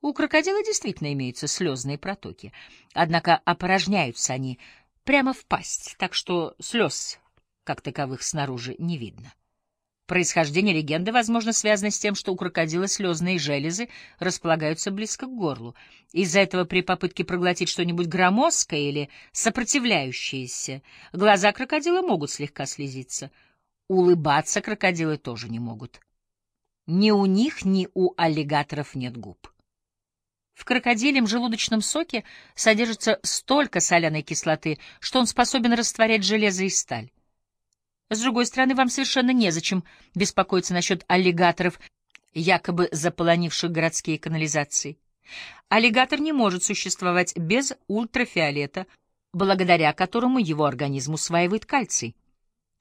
У крокодила действительно имеются слезные протоки, однако опорожняются они прямо в пасть, так что слез, как таковых, снаружи не видно. Происхождение легенды, возможно, связано с тем, что у крокодила слезные железы располагаются близко к горлу. Из-за этого при попытке проглотить что-нибудь громоздкое или сопротивляющееся, глаза крокодила могут слегка слезиться. Улыбаться крокодилы тоже не могут. Ни у них, ни у аллигаторов нет губ. В крокодилем желудочном соке содержится столько соляной кислоты, что он способен растворять железо и сталь. С другой стороны, вам совершенно незачем беспокоиться насчет аллигаторов, якобы заполонивших городские канализации. Аллигатор не может существовать без ультрафиолета, благодаря которому его организм усваивает кальций.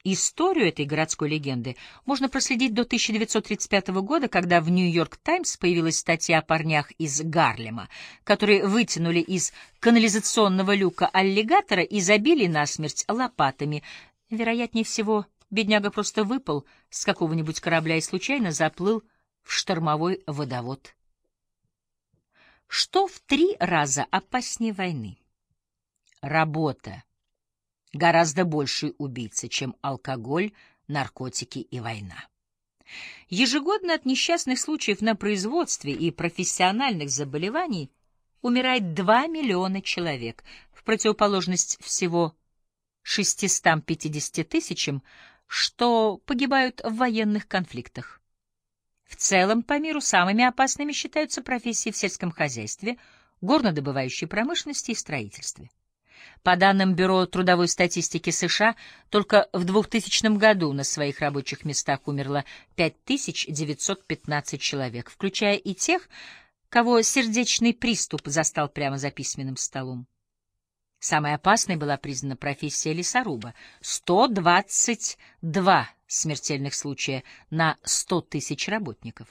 Историю этой городской легенды можно проследить до 1935 года, когда в «Нью-Йорк Таймс» появилась статья о парнях из Гарлема, которые вытянули из канализационного люка аллигатора и забили насмерть лопатами, Вероятнее всего, бедняга просто выпал с какого-нибудь корабля и случайно заплыл в штормовой водовод. Что в три раза опаснее войны? Работа. Гораздо больший убийца, чем алкоголь, наркотики и война. Ежегодно от несчастных случаев на производстве и профессиональных заболеваний умирает 2 миллиона человек, в противоположность всего 650 тысячам, что погибают в военных конфликтах. В целом по миру самыми опасными считаются профессии в сельском хозяйстве, горнодобывающей промышленности и строительстве. По данным Бюро трудовой статистики США, только в 2000 году на своих рабочих местах умерло 5915 человек, включая и тех, кого сердечный приступ застал прямо за письменным столом. Самой опасной была признана профессия лесоруба — 122 смертельных случая на 100 тысяч работников.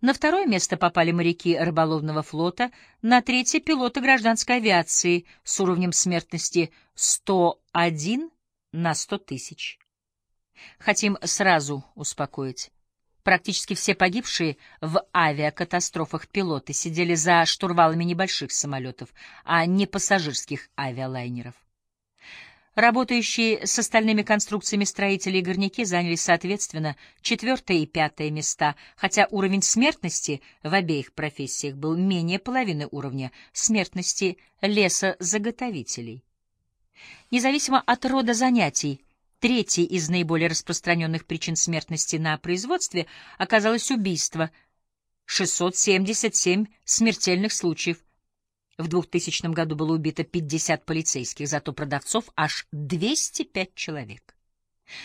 На второе место попали моряки рыболовного флота, на третье — пилоты гражданской авиации с уровнем смертности 101 на 100 тысяч. Хотим сразу успокоить. Практически все погибшие в авиакатастрофах пилоты сидели за штурвалами небольших самолетов, а не пассажирских авиалайнеров. Работающие с остальными конструкциями строители и горняки заняли, соответственно, четвертое и пятое места, хотя уровень смертности в обеих профессиях был менее половины уровня смертности лесозаготовителей. Независимо от рода занятий, Третьей из наиболее распространенных причин смертности на производстве оказалось убийство. 677 смертельных случаев. В 2000 году было убито 50 полицейских, зато продавцов аж 205 человек.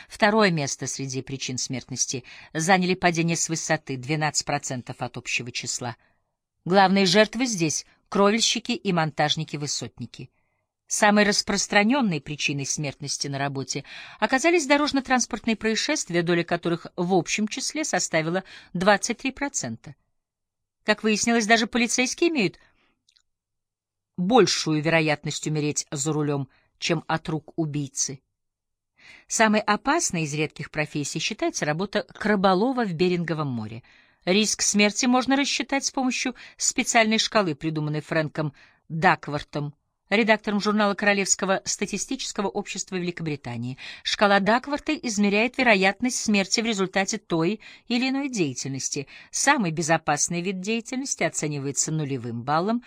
Второе место среди причин смертности заняли падение с высоты 12% от общего числа. Главные жертвы здесь — кровельщики и монтажники-высотники. Самой распространенной причиной смертности на работе оказались дорожно-транспортные происшествия, доля которых в общем числе составила 23%. Как выяснилось, даже полицейские имеют большую вероятность умереть за рулем, чем от рук убийцы. Самой опасной из редких профессий считается работа краболова в Беринговом море. Риск смерти можно рассчитать с помощью специальной шкалы, придуманной Фрэнком Даквартом, редактором журнала Королевского статистического общества Великобритании. Шкала Дакварта измеряет вероятность смерти в результате той или иной деятельности. Самый безопасный вид деятельности оценивается нулевым баллом,